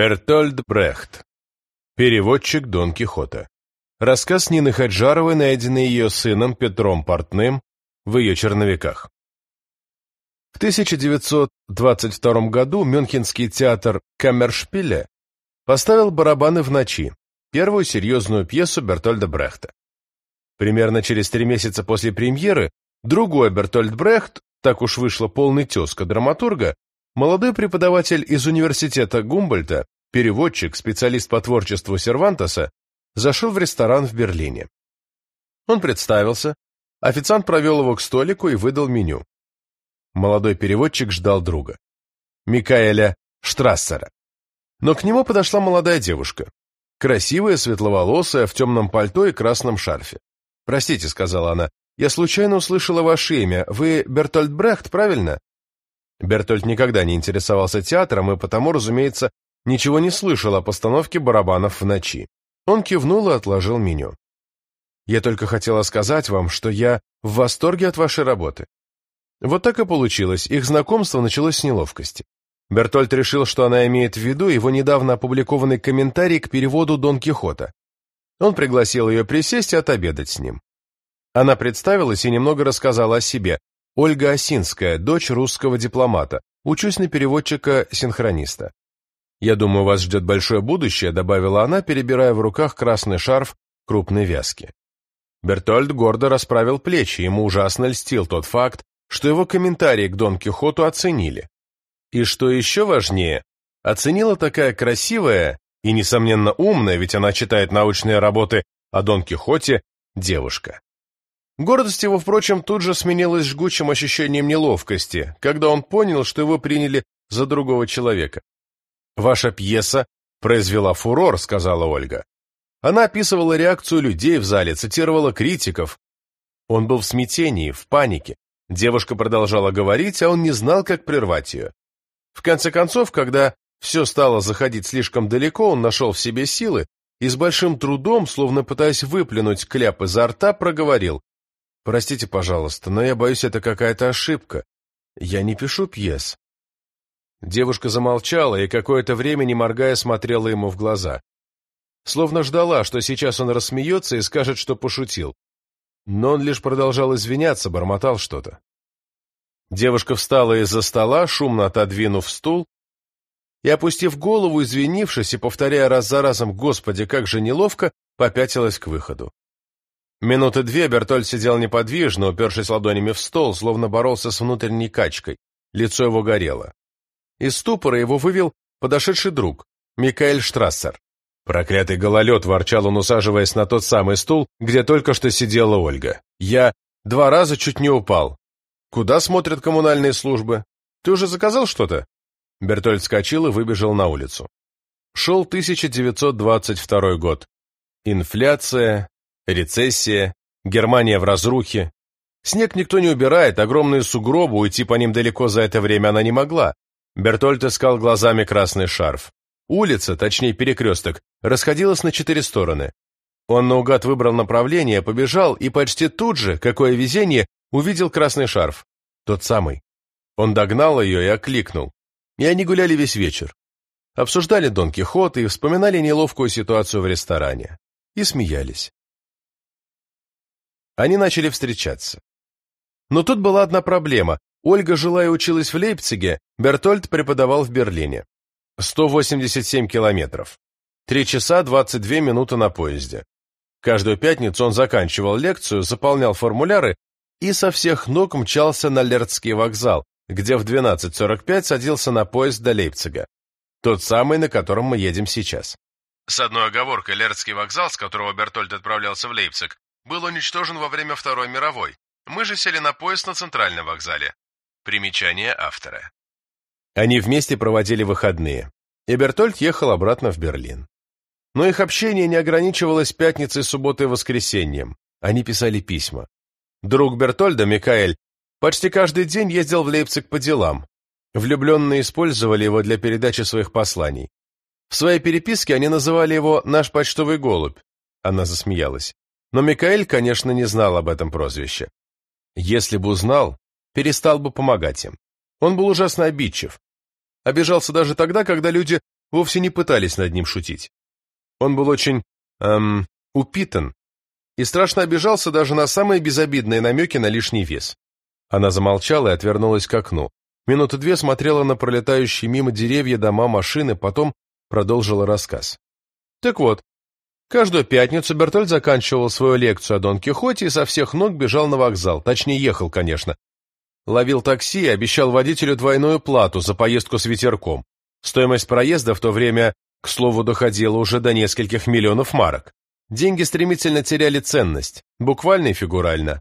Бертольд Брехт. Переводчик Дон Кихота. Рассказ Нины Хаджаровой, найденный ее сыном Петром Портным в ее черновиках. В 1922 году Мюнхенский театр Каммершпиле поставил «Барабаны в ночи», первую серьезную пьесу Бертольда Брехта. Примерно через три месяца после премьеры другой Бертольд Брехт, так уж вышло полный тезка драматурга, Молодой преподаватель из университета Гумбольта, переводчик, специалист по творчеству Сервантеса, зашел в ресторан в Берлине. Он представился, официант провел его к столику и выдал меню. Молодой переводчик ждал друга. Микаэля Штрассера. Но к нему подошла молодая девушка. Красивая, светловолосая, в темном пальто и красном шарфе. «Простите», — сказала она, — «я случайно услышала ваше имя. Вы Бертольд Брехт, правильно?» Бертольд никогда не интересовался театром и потому, разумеется, ничего не слышал о постановке барабанов в ночи. Он кивнул и отложил меню. «Я только хотела сказать вам, что я в восторге от вашей работы». Вот так и получилось, их знакомство началось с неловкости. Бертольд решил, что она имеет в виду его недавно опубликованный комментарий к переводу Дон Кихота. Он пригласил ее присесть и отобедать с ним. Она представилась и немного рассказала о себе, Ольга Осинская, дочь русского дипломата. Учусь на переводчика-синхрониста. «Я думаю, вас ждет большое будущее», — добавила она, перебирая в руках красный шарф крупной вязки. Бертольд гордо расправил плечи, ему ужасно льстил тот факт, что его комментарии к Дон Кихоту оценили. И что еще важнее, оценила такая красивая и, несомненно, умная, ведь она читает научные работы о Дон Кихоте, девушка. Гордость его, впрочем, тут же сменилась жгучим ощущением неловкости, когда он понял, что его приняли за другого человека. «Ваша пьеса произвела фурор», — сказала Ольга. Она описывала реакцию людей в зале, цитировала критиков. Он был в смятении, в панике. Девушка продолжала говорить, а он не знал, как прервать ее. В конце концов, когда все стало заходить слишком далеко, он нашел в себе силы и с большим трудом, словно пытаясь выплюнуть кляп изо рта, проговорил Простите, пожалуйста, но я боюсь, это какая-то ошибка. Я не пишу пьес. Девушка замолчала и какое-то время, не моргая, смотрела ему в глаза. Словно ждала, что сейчас он рассмеется и скажет, что пошутил. Но он лишь продолжал извиняться, бормотал что-то. Девушка встала из-за стола, шумно отодвинув стул, и, опустив голову, извинившись и повторяя раз за разом «Господи, как же неловко!», попятилась к выходу. Минуты две Бертоль сидел неподвижно, упершись ладонями в стол, словно боролся с внутренней качкой. Лицо его горело. Из ступора его вывел подошедший друг, Микаэль Штрассер. Проклятый гололед, ворчал он, усаживаясь на тот самый стул, где только что сидела Ольга. Я два раза чуть не упал. Куда смотрят коммунальные службы? Ты уже заказал что-то? Бертольд вскочил и выбежал на улицу. Шел 1922 год. Инфляция, Рецессия, Германия в разрухе. Снег никто не убирает, огромные сугробы, уйти по ним далеко за это время она не могла. Бертольд искал глазами красный шарф. Улица, точнее перекресток, расходилась на четыре стороны. Он наугад выбрал направление, побежал и почти тут же, какое везение, увидел красный шарф. Тот самый. Он догнал ее и окликнул. И они гуляли весь вечер. Обсуждали Дон Кихота и вспоминали неловкую ситуацию в ресторане. И смеялись. Они начали встречаться. Но тут была одна проблема. Ольга жила и училась в Лейпциге, Бертольд преподавал в Берлине. 187 километров. Три часа 22 минуты на поезде. Каждую пятницу он заканчивал лекцию, заполнял формуляры и со всех ног мчался на Лерцкий вокзал, где в 12.45 садился на поезд до Лейпцига. Тот самый, на котором мы едем сейчас. С одной оговоркой, Лерцкий вокзал, с которого Бертольд отправлялся в Лейпциг, был уничтожен во время Второй мировой. Мы же сели на поезд на центральном вокзале. Примечание автора. Они вместе проводили выходные, и Бертольд ехал обратно в Берлин. Но их общение не ограничивалось пятницей, субботой и воскресеньем. Они писали письма. Друг Бертольда, Микаэль, почти каждый день ездил в Лейпциг по делам. Влюбленные использовали его для передачи своих посланий. В своей переписке они называли его «наш почтовый голубь». Она засмеялась. Но Микаэль, конечно, не знал об этом прозвище. Если бы узнал, перестал бы помогать им. Он был ужасно обидчив. Обижался даже тогда, когда люди вовсе не пытались над ним шутить. Он был очень, эм, упитан и страшно обижался даже на самые безобидные намеки на лишний вес. Она замолчала и отвернулась к окну. Минуты две смотрела на пролетающие мимо деревья, дома, машины, потом продолжила рассказ. Так вот, каждую пятницу Бертольд заканчивал свою лекцию о Дон Кихоте и со всех ног бежал на вокзал, точнее ехал, конечно. Ловил такси и обещал водителю двойную плату за поездку с ветерком. Стоимость проезда в то время, к слову, доходила уже до нескольких миллионов марок. Деньги стремительно теряли ценность, буквально и фигурально.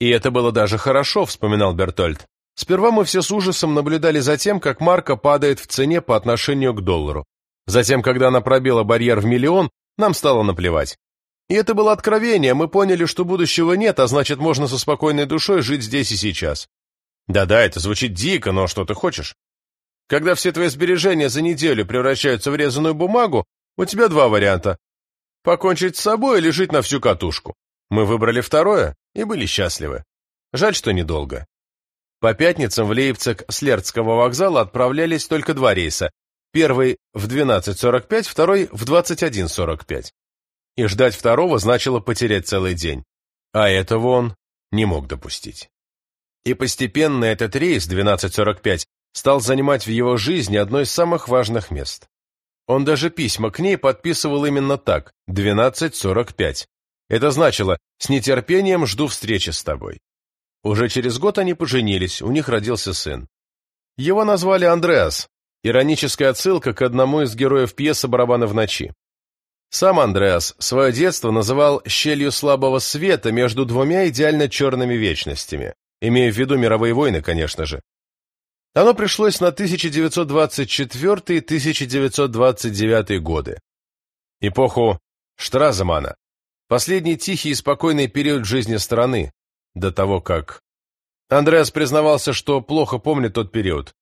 И это было даже хорошо, вспоминал Бертольд. Сперва мы все с ужасом наблюдали за тем, как марка падает в цене по отношению к доллару. Затем, когда она пробила барьер в миллион, нам стало наплевать. И это было откровение, мы поняли, что будущего нет, а значит, можно со спокойной душой жить здесь и сейчас. Да-да, это звучит дико, но что ты хочешь? Когда все твои сбережения за неделю превращаются в резаную бумагу, у тебя два варианта. Покончить с собой или жить на всю катушку. Мы выбрали второе и были счастливы. Жаль, что недолго. По пятницам в Лейпциг с Лерцкого вокзала отправлялись только два рейса. Первый в 12.45, второй в 21.45. И ждать второго значило потерять целый день. А этого он не мог допустить. И постепенно этот рейс 12.45 стал занимать в его жизни одно из самых важных мест. Он даже письма к ней подписывал именно так, 12.45. Это значило «С нетерпением жду встречи с тобой». Уже через год они поженились, у них родился сын. Его назвали Андреас, ироническая отсылка к одному из героев пьесы «Барабаны в ночи». Сам Андреас свое детство называл «щелью слабого света между двумя идеально черными вечностями», имея в виду мировые войны, конечно же. Оно пришлось на 1924-1929 годы. Эпоху Штраземана, последний тихий и спокойный период жизни страны, до того как... Андреас признавался, что плохо помнит тот период.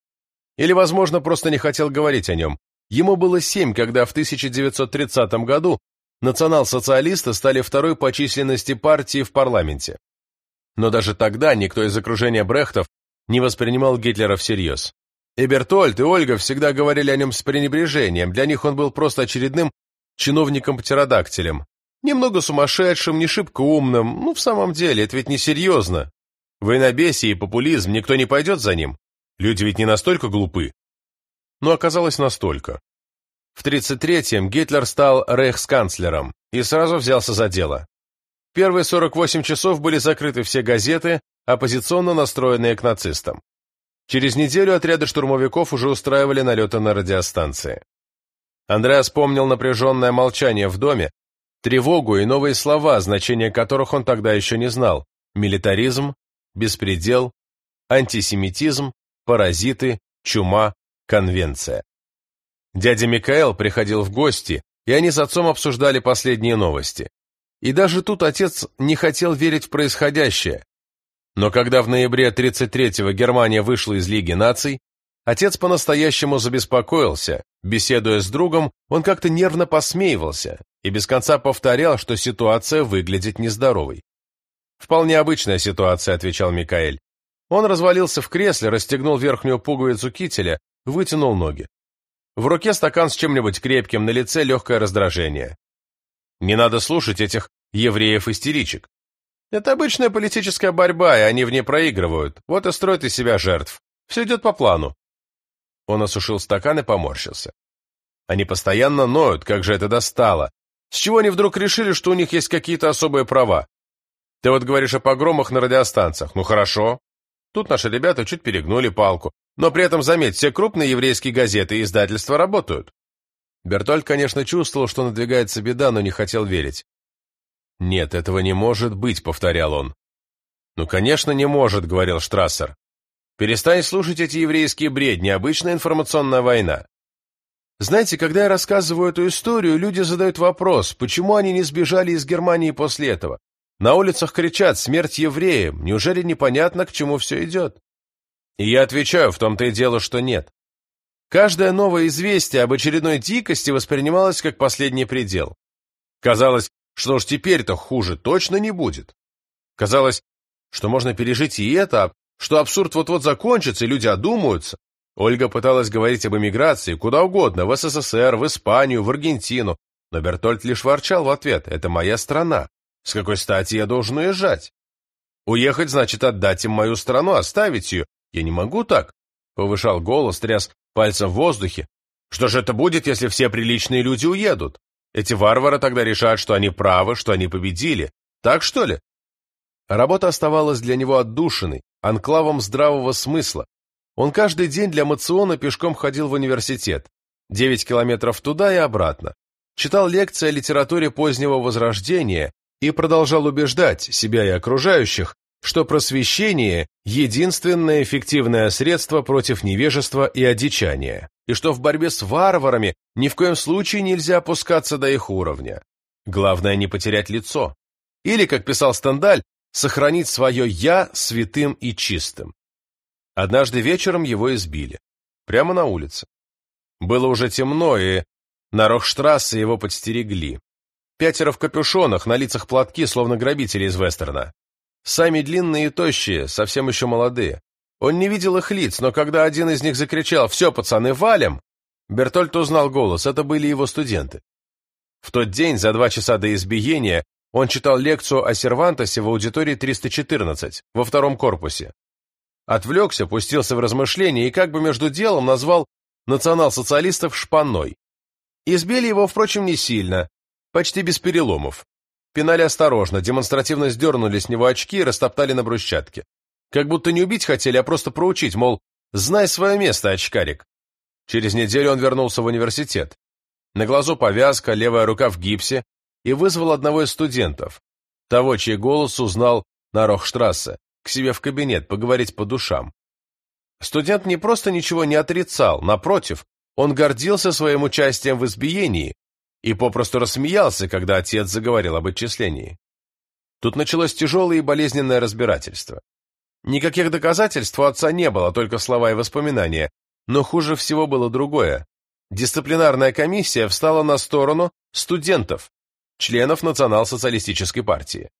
Или, возможно, просто не хотел говорить о нем. Ему было семь, когда в 1930 году национал-социалисты стали второй по численности партии в парламенте. Но даже тогда никто из окружения Брехтов не воспринимал Гитлера всерьез. И Бертольд, и Ольга всегда говорили о нем с пренебрежением, для них он был просто очередным чиновником-птеродактилем, Немного сумасшедшим, не шибко умным. Ну, в самом деле, это ведь не серьезно. Военобесие и популизм, никто не пойдет за ним. Люди ведь не настолько глупы. Но оказалось настолько. В 33-м Гитлер стал рейхсканцлером и сразу взялся за дело. Первые 48 часов были закрыты все газеты, оппозиционно настроенные к нацистам. Через неделю отряды штурмовиков уже устраивали налеты на радиостанции. Андреас помнил напряженное молчание в доме, тревогу и новые слова, значения которых он тогда еще не знал. Милитаризм, беспредел, антисемитизм, паразиты, чума, конвенция. Дядя Микаэл приходил в гости, и они с отцом обсуждали последние новости. И даже тут отец не хотел верить в происходящее. Но когда в ноябре 33-го Германия вышла из Лиги наций, отец по-настоящему забеспокоился. Беседуя с другом, он как-то нервно посмеивался, и без конца повторял, что ситуация выглядит нездоровой. «Вполне обычная ситуация», — отвечал Микаэль. Он развалился в кресле, расстегнул верхнюю пуговицу кителя, вытянул ноги. В руке стакан с чем-нибудь крепким, на лице легкое раздражение. Не надо слушать этих евреев-истеричек. Это обычная политическая борьба, и они в ней проигрывают. Вот и строят из себя жертв. Все идет по плану. Он осушил стакан и поморщился. Они постоянно ноют, как же это достало. С чего они вдруг решили, что у них есть какие-то особые права? Ты вот говоришь о погромах на радиостанциях. Ну хорошо. Тут наши ребята чуть перегнули палку. Но при этом, заметь, все крупные еврейские газеты и издательства работают. Бертольд, конечно, чувствовал, что надвигается беда, но не хотел верить. «Нет, этого не может быть», — повторял он. «Ну, конечно, не может», — говорил Штрассер. «Перестань слушать эти еврейские бредни, обычная информационная война. Знаете, когда я рассказываю эту историю, люди задают вопрос, почему они не сбежали из Германии после этого? На улицах кричат «Смерть евреям!» Неужели непонятно, к чему все идет? И я отвечаю, в том-то и дело, что нет. Каждое новое известие об очередной дикости воспринималось как последний предел. Казалось, что уж теперь-то хуже точно не будет. Казалось, что можно пережить и это, что абсурд вот-вот закончится, и люди одумаются. Ольга пыталась говорить об эмиграции куда угодно, в СССР, в Испанию, в Аргентину, но Бертольд лишь ворчал в ответ «Это моя страна. С какой стати я должен уезжать? Уехать значит отдать им мою страну, оставить ее. Я не могу так», — повышал голос, тряс пальцем в воздухе. «Что же это будет, если все приличные люди уедут? Эти варвары тогда решат, что они правы, что они победили. Так что ли?» Работа оставалась для него отдушиной, анклавом здравого смысла, он каждый день для мациона пешком ходил в университет, 9 километров туда и обратно, читал лекции о литературе позднего Возрождения и продолжал убеждать себя и окружающих, что просвещение – единственное эффективное средство против невежества и одичания, и что в борьбе с варварами ни в коем случае нельзя опускаться до их уровня. Главное не потерять лицо. Или, как писал Стендаль, сохранить свое «я» святым и чистым. Однажды вечером его избили. Прямо на улице. Было уже темно, и на Рохштрассе его подстерегли. Пятеро в капюшонах, на лицах платки, словно грабители из вестерна. Сами длинные и тощие, совсем еще молодые. Он не видел их лиц, но когда один из них закричал «Все, пацаны, валим!», Бертольд узнал голос, это были его студенты. В тот день, за два часа до избиения, он читал лекцию о Сервантосе в аудитории 314, во втором корпусе. Отвлекся, пустился в размышления и как бы между делом назвал национал-социалистов шпаной. Избили его, впрочем, не сильно, почти без переломов. Пинали осторожно, демонстративно сдернули с него очки и растоптали на брусчатке. Как будто не убить хотели, а просто проучить, мол, знай свое место, очкарик. Через неделю он вернулся в университет. На глазу повязка, левая рука в гипсе, и вызвал одного из студентов, того, чей голос узнал на Рохштрассе к себе в кабинет поговорить по душам. Студент не просто ничего не отрицал, напротив, он гордился своим участием в избиении и попросту рассмеялся, когда отец заговорил об отчислении. Тут началось тяжелое и болезненное разбирательство. Никаких доказательств у отца не было, только слова и воспоминания, но хуже всего было другое. Дисциплинарная комиссия встала на сторону студентов, членов Национал-социалистической партии.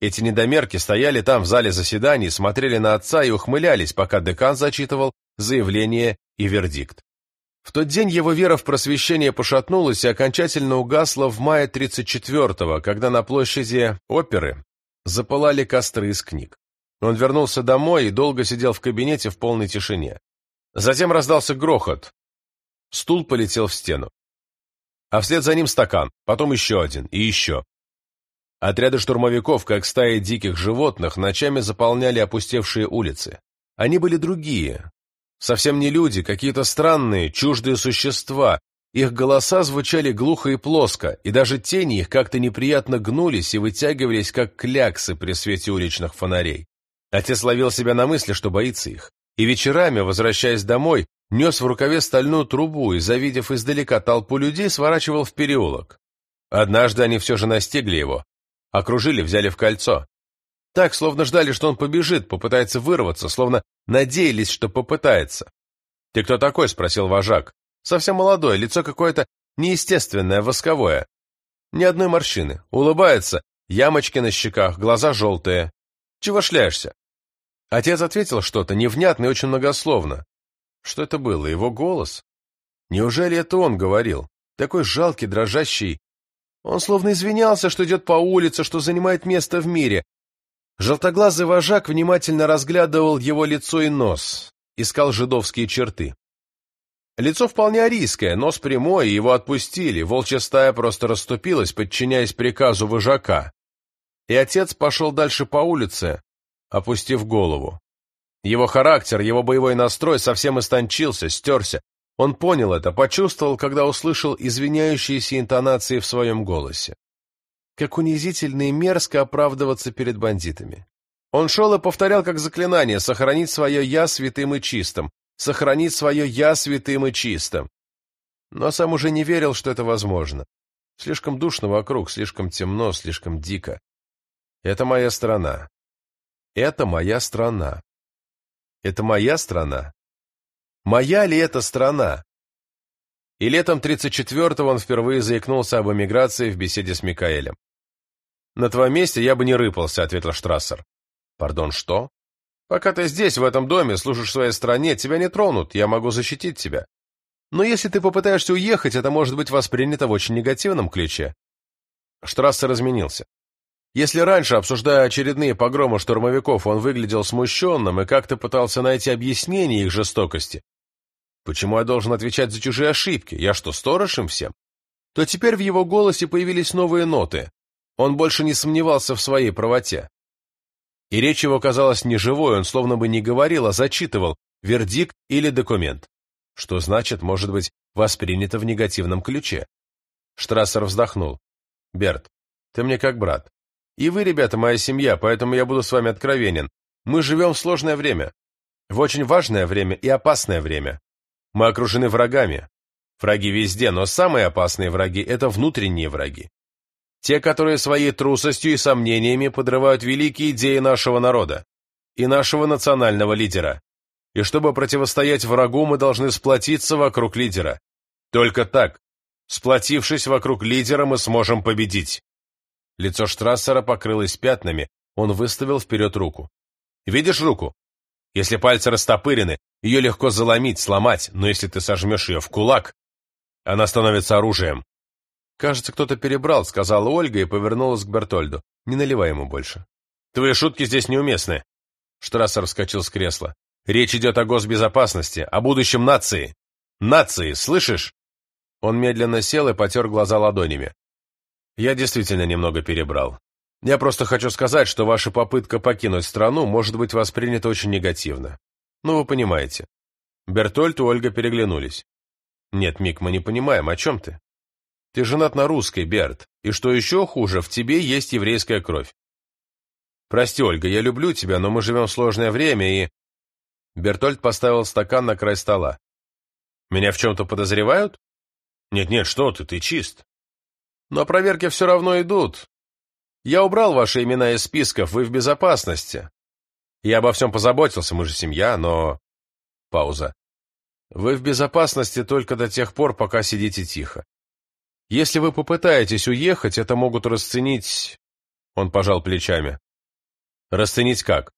Эти недомерки стояли там в зале заседаний, смотрели на отца и ухмылялись, пока декан зачитывал заявление и вердикт. В тот день его вера в просвещение пошатнулась и окончательно угасла в мае 34-го, когда на площади оперы запылали костры из книг. Он вернулся домой и долго сидел в кабинете в полной тишине. Затем раздался грохот. Стул полетел в стену. А вслед за ним стакан, потом еще один и еще. Отряды штурмовиков, как стаи диких животных, ночами заполняли опустевшие улицы. Они были другие. Совсем не люди, какие-то странные, чуждые существа. Их голоса звучали глухо и плоско, и даже тени их как-то неприятно гнулись и вытягивались, как кляксы при свете уличных фонарей. Отец ловил себя на мысли, что боится их. И вечерами, возвращаясь домой, нес в рукаве стальную трубу и, завидев издалека толпу людей, сворачивал в переулок. Однажды они все же настигли его, Окружили, взяли в кольцо. Так, словно ждали, что он побежит, попытается вырваться, словно надеялись, что попытается. «Ты кто такой?» — спросил вожак. «Совсем молодой, лицо какое-то неестественное, восковое. Ни одной морщины. Улыбается, ямочки на щеках, глаза желтые. Чего шляешься?» Отец ответил что-то невнятно и очень многословно. Что это было? Его голос? Неужели это он говорил? Такой жалкий, дрожащий, он словно извинялся, что идет по улице, что занимает место в мире. Желтоглазый вожак внимательно разглядывал его лицо и нос, искал жидовские черты. Лицо вполне арийское, нос прямой, его отпустили, волчья стая просто расступилась, подчиняясь приказу вожака. И отец пошел дальше по улице, опустив голову. Его характер, его боевой настрой совсем истончился, стерся, он понял это, почувствовал, когда услышал извиняющиеся интонации в своем голосе. Как унизительно и мерзко оправдываться перед бандитами. Он шел и повторял как заклинание «сохранить свое «я» святым и чистым», «сохранить свое «я» святым и чистым». Но сам уже не верил, что это возможно. Слишком душно вокруг, слишком темно, слишком дико. Это моя страна. Это моя страна. Это моя страна. Моя ли это страна? И летом 34-го он впервые заикнулся об эмиграции в беседе с Микаэлем. «На твоем месте я бы не рыпался», — ответил Штрассер. «Пардон, что?» Пока ты здесь, в этом доме, служишь своей стране, тебя не тронут, я могу защитить тебя. Но если ты попытаешься уехать, это может быть воспринято в очень негативном ключе. Штрассер разменился. Если раньше, обсуждая очередные погромы штурмовиков, он выглядел смущенным и как-то пытался найти объяснение их жестокости, почему я должен отвечать за чужие ошибки, я что, сторож им всем? То теперь в его голосе появились новые ноты. Он больше не сомневался в своей правоте. И речь его казалась неживой, он словно бы не говорил, а зачитывал вердикт или документ. Что значит, может быть, воспринято в негативном ключе? Штрассер вздохнул. «Берт, ты мне как брат. И вы, ребята, моя семья, поэтому я буду с вами откровенен. Мы живем в сложное время. В очень важное время и опасное время. Мы окружены врагами. Враги везде, но самые опасные враги – это внутренние враги. Те, которые своей трусостью и сомнениями подрывают великие идеи нашего народа и нашего национального лидера. И чтобы противостоять врагу, мы должны сплотиться вокруг лидера. Только так, сплотившись вокруг лидера, мы сможем победить. Лицо Штрассера покрылось пятнами, он выставил вперед руку. «Видишь руку? Если пальцы растопырены, ее легко заломить, сломать, но если ты сожмешь ее в кулак, она становится оружием». «Кажется, кто-то перебрал», — сказала Ольга и повернулась к Бертольду. «Не наливай ему больше». «Твои шутки здесь неуместны». Штрассер вскочил с кресла. «Речь идет о госбезопасности, о будущем нации. Нации, слышишь?» Он медленно сел и потер глаза ладонями. Я действительно немного перебрал. Я просто хочу сказать, что ваша попытка покинуть страну может быть воспринята очень негативно. Ну, вы понимаете. Бертольд и Ольга переглянулись. Нет, Мик, мы не понимаем, о чем ты? Ты женат на русской, Берт, и что еще хуже, в тебе есть еврейская кровь. Прости, Ольга, я люблю тебя, но мы живем в сложное время, и... Бертольд поставил стакан на край стола. Меня в чем-то подозревают? Нет-нет, что ты, ты чист. Но проверки все равно идут. Я убрал ваши имена из списков, вы в безопасности. Я обо всем позаботился, мы же семья, но... Пауза. Вы в безопасности только до тех пор, пока сидите тихо. Если вы попытаетесь уехать, это могут расценить... Он пожал плечами. Расценить как?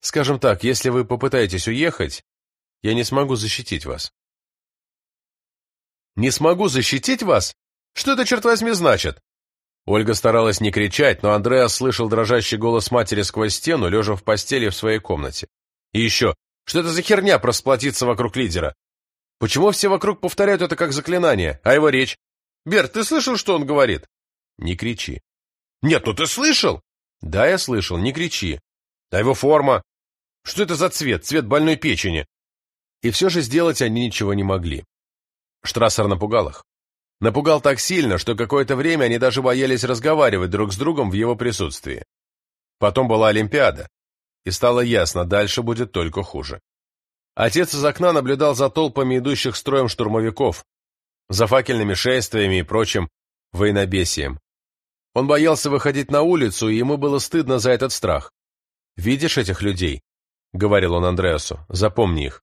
Скажем так, если вы попытаетесь уехать, я не смогу защитить вас. Не смогу защитить вас? Что это, черт возьми, значит? Ольга старалась не кричать, но Андреас слышал дрожащий голос матери сквозь стену, лежа в постели в своей комнате. И еще, что это за херня просплотиться вокруг лидера? Почему все вокруг повторяют это как заклинание, а его речь? Берт, ты слышал, что он говорит? Не кричи. Нет, ну ты слышал? Да, я слышал, не кричи. А его форма? Что это за цвет? Цвет больной печени. И все же сделать они ничего не могли. Штрассер напугал их. Напугал так сильно, что какое-то время они даже боялись разговаривать друг с другом в его присутствии. Потом была Олимпиада, и стало ясно, дальше будет только хуже. Отец из окна наблюдал за толпами идущих строем штурмовиков, за факельными шествиями и прочим военобесием. Он боялся выходить на улицу, и ему было стыдно за этот страх. «Видишь этих людей?» — говорил он Андреасу. «Запомни их.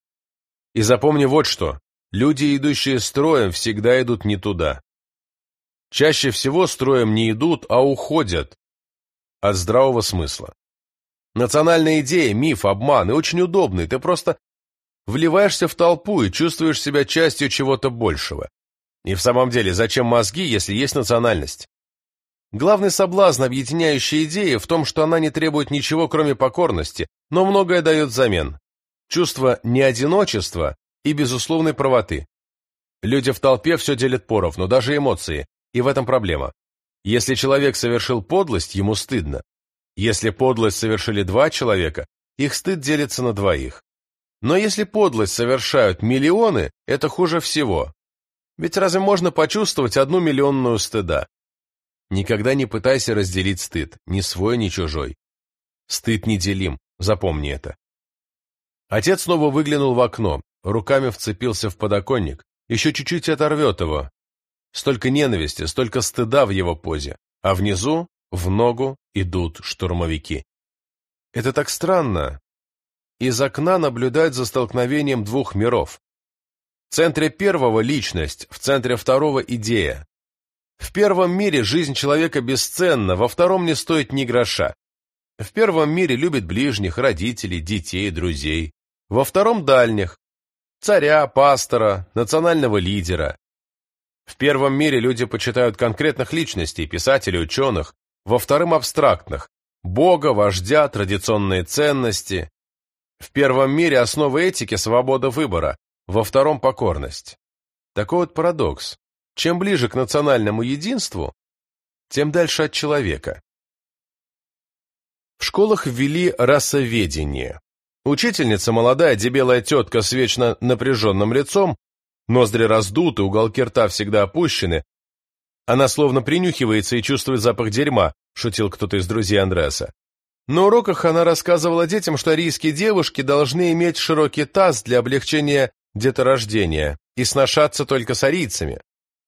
И запомни вот что. Люди, идущие строем, всегда идут не туда. Чаще всего строем не идут, а уходят от здравого смысла. Национальная идея, миф, обман и очень удобный. Ты просто вливаешься в толпу и чувствуешь себя частью чего-то большего. И в самом деле, зачем мозги, если есть национальность? Главный соблазн, объединяющий идеи, в том, что она не требует ничего, кроме покорности, но многое дает взамен. Чувство неодиночества и безусловной правоты. Люди в толпе все делят поровну, даже эмоции, и в этом проблема. Если человек совершил подлость, ему стыдно. Если подлость совершили два человека, их стыд делится на двоих. Но если подлость совершают миллионы, это хуже всего, ведь разве можно почувствовать одну миллионную стыда? Никогда не пытайся разделить стыд, ни свой, ни чужой. Стыд неделим, запомни это. Отец снова выглянул в окно, руками вцепился в подоконник, еще чуть-чуть оторвет его. Столько ненависти, столько стыда в его позе, а внизу, в ногу, идут штурмовики. Это так странно. Из окна наблюдать за столкновением двух миров. В центре первого – личность, в центре второго – идея. В первом мире жизнь человека бесценна, во втором не стоит ни гроша. В первом мире любит ближних, родителей, детей, друзей. Во втором – дальних. Царя, пастора, национального лидера. В первом мире люди почитают конкретных личностей, писателей, ученых. Во втором – абстрактных. Бога, вождя, традиционные ценности. В первом мире основа этики – свобода выбора, во втором – покорность. Такой вот парадокс. Чем ближе к национальному единству, тем дальше от человека. В школах ввели расоведение. Учительница, молодая дебелая тетка с вечно напряженным лицом, ноздри раздуты, уголки рта всегда опущены. Она словно принюхивается и чувствует запах дерьма, шутил кто-то из друзей Андреаса. На уроках она рассказывала детям, что арийские девушки должны иметь широкий таз для облегчения деторождения и сношаться только с арийцами,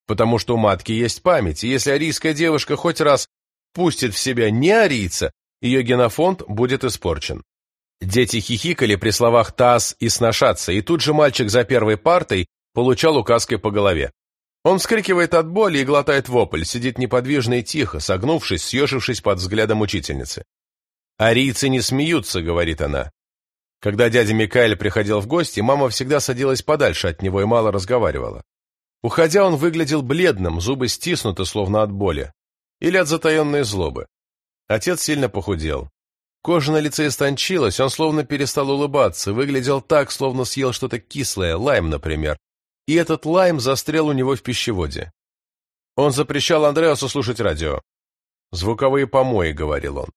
потому что у матки есть память, и если арийская девушка хоть раз пустит в себя не арийца, ее генофонд будет испорчен. Дети хихикали при словах «таз» и «сношаться», и тут же мальчик за первой партой получал указкой по голове. Он вскрикивает от боли и глотает вопль, сидит неподвижно и тихо, согнувшись, съежившись под взглядом учительницы. «Арийцы не смеются», — говорит она. Когда дядя Микаэль приходил в гости, мама всегда садилась подальше от него и мало разговаривала. Уходя, он выглядел бледным, зубы стиснуты, словно от боли. Или от затаенной злобы. Отец сильно похудел. Кожа на лице истончилась, он словно перестал улыбаться, выглядел так, словно съел что-то кислое, лайм, например. И этот лайм застрял у него в пищеводе. Он запрещал Андреасу слушать радио. «Звуковые помои», — говорил он.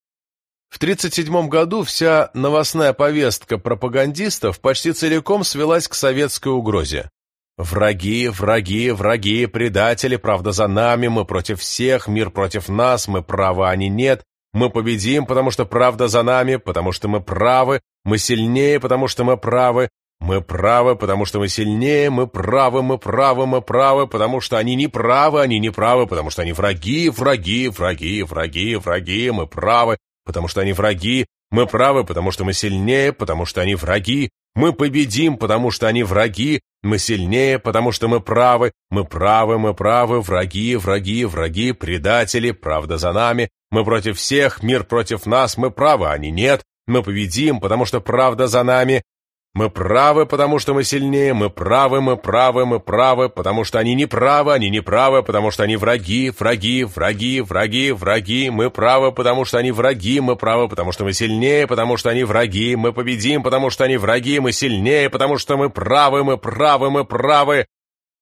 В 1937 году вся новостная повестка пропагандистов почти целиком свелась к советской угрозе. Враги, враги, враги, предатели, правда за нами, мы против всех, мир против нас, мы правы, они нет, мы победим, потому что правда за нами, потому что мы правы, мы сильнее, потому что мы правы, мы правы, потому что мы сильнее, мы правы, мы правы, мы правы, потому что они не правы, они не правы, потому что они враги, враги, враги, враги, враги, мы правы, потому что они враги, мы правы, потому что мы сильнее, потому что они враги, мы победим, потому что они враги, мы сильнее, потому что мы правы, мы правы, мы правы, враги, враги, враги, предатели, правда за нами, мы против всех, мир против нас, мы правы, они нет, мы победим, потому что правда за нами, мы правы, потому что мы сильнее, мы правы, мы правы, мы правы, потому что они не правы, они не правы, потому что они враги, враги, враги, враги, враги, мы правы, потому что они враги, мы правы, потому что мы сильнее, потому что они враги, мы победим, потому что они враги, мы сильнее, потому что мы правы, мы правы, мы правы.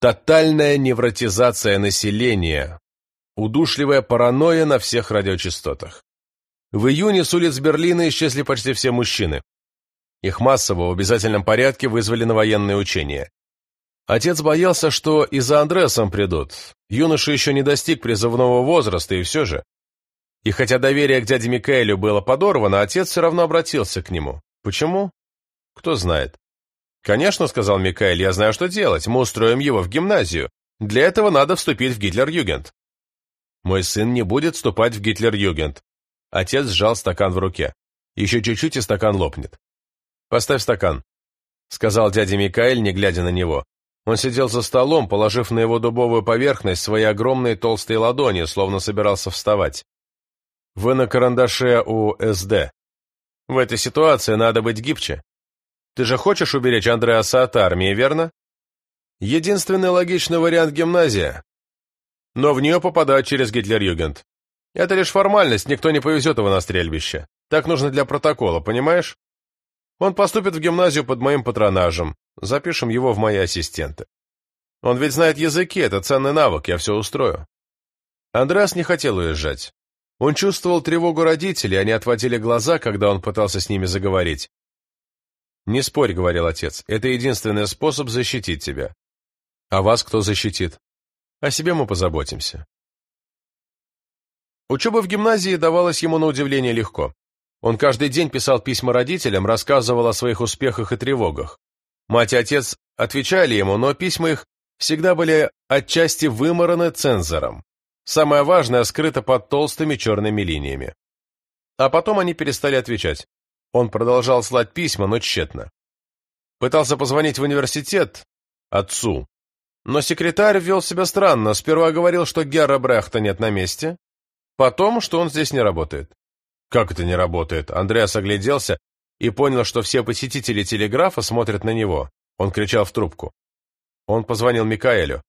Тотальная невротизация населения, удушливая паранойя на всех радиочастотах. В июне с улиц Берлина исчезли почти все мужчины. Их массово в обязательном порядке вызвали на военные учения. Отец боялся, что и за Андресом придут. Юноша еще не достиг призывного возраста, и все же. И хотя доверие к дяде Микаэлю было подорвано, отец все равно обратился к нему. Почему? Кто знает. «Конечно», — сказал Микаэль, — «я знаю, что делать. Мы устроим его в гимназию. Для этого надо вступить в Гитлер-Югент». «Мой сын не будет вступать в Гитлер-Югент». Отец сжал стакан в руке. Еще чуть-чуть, и стакан лопнет. «Поставь стакан», — сказал дядя Микаэль, не глядя на него. Он сидел за столом, положив на его дубовую поверхность свои огромные толстые ладони, словно собирался вставать. «Вы на карандаше у СД. В этой ситуации надо быть гибче. Ты же хочешь уберечь Андреаса от армии, верно? Единственный логичный вариант гимназия. Но в нее попадать через Гитлер-Югент. Это лишь формальность, никто не повезет его на стрельбище. Так нужно для протокола, понимаешь? Он поступит в гимназию под моим патронажем. Запишем его в мои ассистенты. Он ведь знает языки, это ценный навык, я все устрою. Андреас не хотел уезжать. Он чувствовал тревогу родителей, они отводили глаза, когда он пытался с ними заговорить. «Не спорь», — говорил отец, — «это единственный способ защитить тебя». «А вас кто защитит?» «О себе мы позаботимся». Учеба в гимназии давалась ему на удивление легко. Он каждый день писал письма родителям, рассказывал о своих успехах и тревогах. Мать и отец отвечали ему, но письма их всегда были отчасти вымораны цензором. Самое важное скрыто под толстыми черными линиями. А потом они перестали отвечать. Он продолжал слать письма, но тщетно. Пытался позвонить в университет отцу, но секретарь вел себя странно. Сперва говорил, что Герра Брехта нет на месте, потом, что он здесь не работает. Как это не работает? Андреас огляделся и понял, что все посетители телеграфа смотрят на него. Он кричал в трубку. Он позвонил Микаэлю.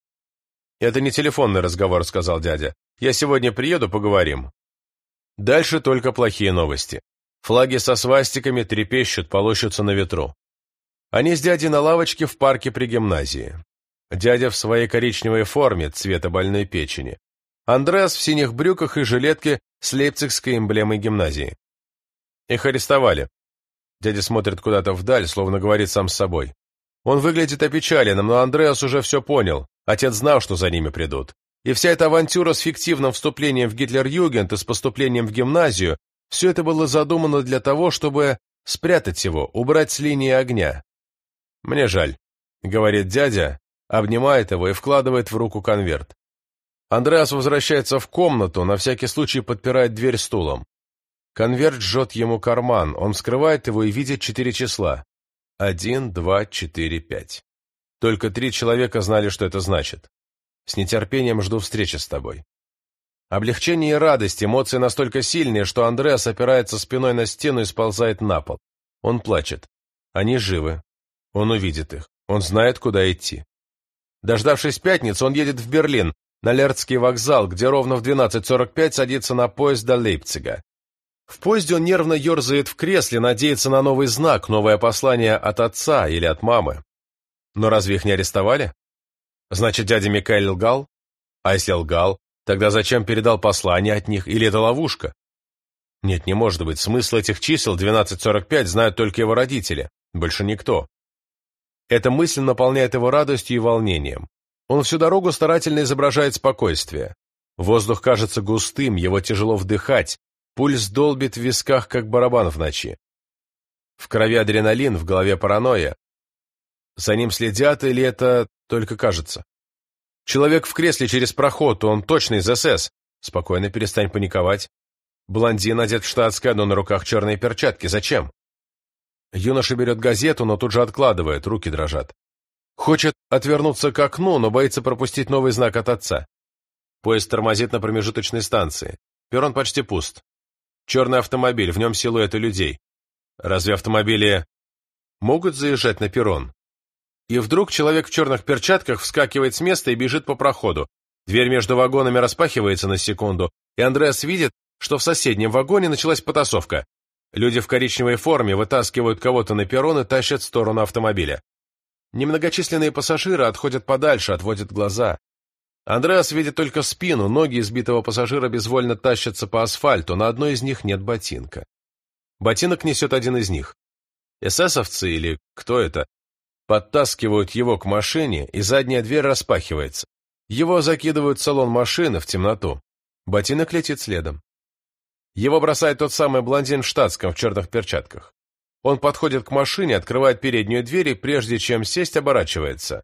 «Это не телефонный разговор», — сказал дядя. «Я сегодня приеду, поговорим». Дальше только плохие новости. Флаги со свастиками трепещут, полощутся на ветру. Они с дядей на лавочке в парке при гимназии. Дядя в своей коричневой форме цвета больной печени. Андреас в синих брюках и жилетке с лейпцигской эмблемой гимназии. Их арестовали. Дядя смотрит куда-то вдаль, словно говорит сам с собой. Он выглядит опечаленным, но Андреас уже все понял. Отец знал, что за ними придут. И вся эта авантюра с фиктивным вступлением в Гитлер-Югент и с поступлением в гимназию, все это было задумано для того, чтобы спрятать его, убрать с линии огня. «Мне жаль», — говорит дядя, обнимает его и вкладывает в руку конверт. Андреас возвращается в комнату, на всякий случай подпирает дверь стулом. Конверт жжет ему карман, он вскрывает его и видит четыре числа. Один, два, четыре, пять. Только три человека знали, что это значит. С нетерпением жду встречи с тобой. Облегчение и радость, эмоции настолько сильные, что Андреас опирается спиной на стену и сползает на пол. Он плачет. Они живы. Он увидит их. Он знает, куда идти. Дождавшись пятницы, он едет в Берлин, на Лерцкий вокзал, где ровно в 12.45 садится на поезд до Лейпцига. В поезде он нервно ерзает в кресле, надеется на новый знак, новое послание от отца или от мамы. Но разве их не арестовали? Значит, дядя Микаэль лгал? А если лгал, тогда зачем передал послание от них, или это ловушка? Нет, не может быть, смысл этих чисел 12.45 знают только его родители, больше никто. Эта мысль наполняет его радостью и волнением. Он всю дорогу старательно изображает спокойствие. Воздух кажется густым, его тяжело вдыхать, пульс долбит в висках, как барабан в ночи. В крови адреналин, в голове паранойя. За ним следят или это только кажется? Человек в кресле через проход, он точно из СС. Спокойно перестань паниковать. Блондин одет в штатское, но на руках черные перчатки. Зачем? Юноша берет газету, но тут же откладывает, руки дрожат. Хочет отвернуться к окну, но боится пропустить новый знак от отца. Поезд тормозит на промежуточной станции. Перрон почти пуст. Черный автомобиль, в нем силуэты людей. Разве автомобили могут заезжать на перрон? И вдруг человек в черных перчатках вскакивает с места и бежит по проходу. Дверь между вагонами распахивается на секунду, и Андреас видит, что в соседнем вагоне началась потасовка. Люди в коричневой форме вытаскивают кого-то на перрон и тащат в сторону автомобиля. Немногочисленные пассажиры отходят подальше, отводят глаза. Андреас видит только спину, ноги избитого пассажира безвольно тащатся по асфальту, на одной из них нет ботинка. Ботинок несет один из них. Эсэсовцы или кто это, подтаскивают его к машине, и задняя дверь распахивается. Его закидывают в салон машины в темноту. Ботинок летит следом. Его бросает тот самый блондин в штатском в черных перчатках. Он подходит к машине, открывает переднюю дверь и, прежде чем сесть, оборачивается.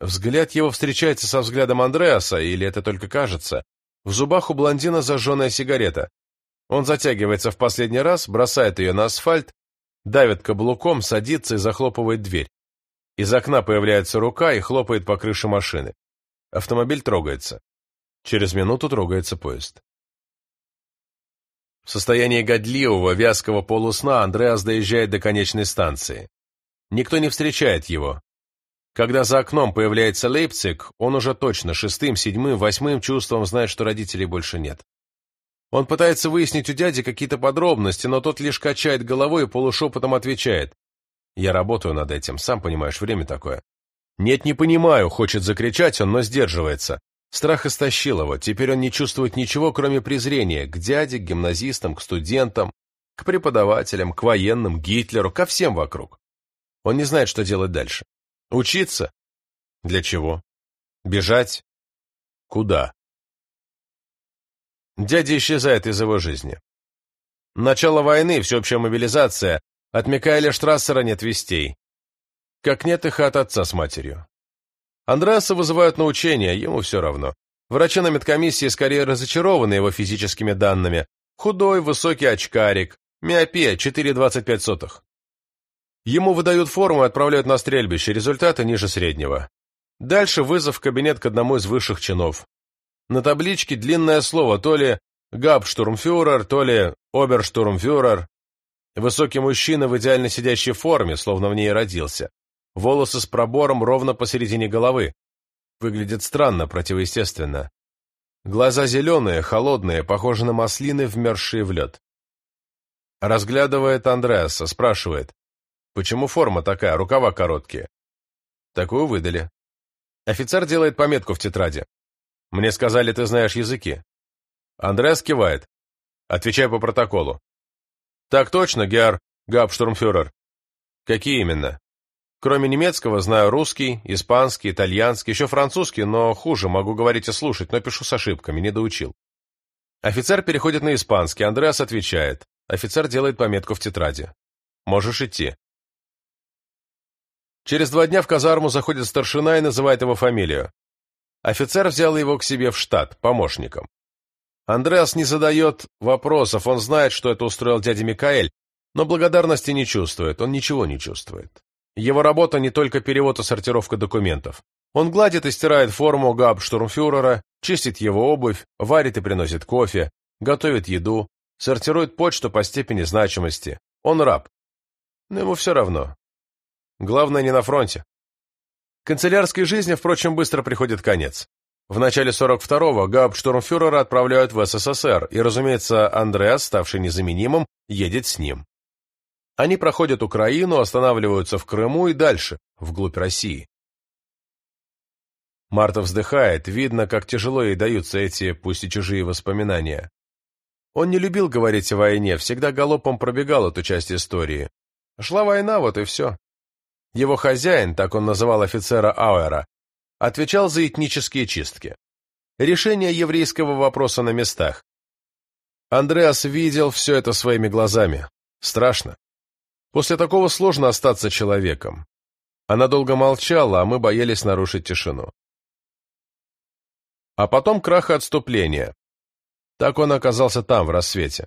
Взгляд его встречается со взглядом Андреаса, или это только кажется. В зубах у блондина зажженная сигарета. Он затягивается в последний раз, бросает ее на асфальт, давит каблуком, садится и захлопывает дверь. Из окна появляется рука и хлопает по крыше машины. Автомобиль трогается. Через минуту трогается поезд. В состоянии годливого, вязкого полусна Андреас доезжает до конечной станции. Никто не встречает его. Когда за окном появляется Лейпциг, он уже точно шестым, седьмым, восьмым чувством знает, что родителей больше нет. Он пытается выяснить у дяди какие-то подробности, но тот лишь качает головой и полушепотом отвечает. «Я работаю над этим, сам понимаешь, время такое». «Нет, не понимаю», — хочет закричать он, но сдерживается. Страх истощил его, теперь он не чувствует ничего, кроме презрения к дяде, к гимназистам, к студентам, к преподавателям, к военным, Гитлеру, ко всем вокруг. Он не знает, что делать дальше. Учиться? Для чего? Бежать? Куда? Дядя исчезает из его жизни. Начало войны, всеобщая мобилизация, от Микаэля Штрассера нет вестей. Как нет их от отца с матерью. Андреаса вызывают на учения, ему все равно. Врачи на медкомиссии скорее разочарованы его физическими данными. Худой, высокий очкарик, миопия 4,25. Ему выдают форму и отправляют на стрельбище, результаты ниже среднего. Дальше вызов в кабинет к одному из высших чинов. На табличке длинное слово, то ли габштурмфюрер, то ли оберштурмфюрер. Высокий мужчина в идеально сидящей форме, словно в ней родился. Волосы с пробором ровно посередине головы. Выглядит странно, противоестественно. Глаза зеленые, холодные, похожи на маслины, вмерзшие в лед. Разглядывает Андреаса, спрашивает, почему форма такая, рукава короткие. Такую выдали. Офицер делает пометку в тетради. Мне сказали, ты знаешь языки. Андреас кивает. Отвечай по протоколу. Так точно, Геар Габштурмфюрер. Какие именно? Кроме немецкого, знаю русский, испанский, итальянский, еще французский, но хуже, могу говорить и слушать, но пишу с ошибками, не доучил. Офицер переходит на испанский, Андреас отвечает. Офицер делает пометку в тетради. Можешь идти. Через два дня в казарму заходит старшина и называет его фамилию. Офицер взял его к себе в штат, помощником. Андреас не задает вопросов, он знает, что это устроил дядя Микаэль, но благодарности не чувствует, он ничего не чувствует. Его работа не только перевод и сортировка документов. Он гладит и стирает форму габштурмфюрера, чистит его обувь, варит и приносит кофе, готовит еду, сортирует почту по степени значимости. Он раб. Но ему все равно. Главное, не на фронте. Канцелярской жизни, впрочем, быстро приходит конец. В начале 42-го гауптштурмфюрера отправляют в СССР, и, разумеется, Андреас, ставший незаменимым, едет с ним. Они проходят Украину, останавливаются в Крыму и дальше, вглубь России. Марта вздыхает, видно, как тяжело ей даются эти, пусть и чужие воспоминания. Он не любил говорить о войне, всегда галопом пробегал эту часть истории. Шла война, вот и все. Его хозяин, так он называл офицера Ауэра, отвечал за этнические чистки. Решение еврейского вопроса на местах. Андреас видел все это своими глазами. Страшно. После такого сложно остаться человеком. Она долго молчала, а мы боялись нарушить тишину. А потом крах и отступление. Так он оказался там, в рассвете.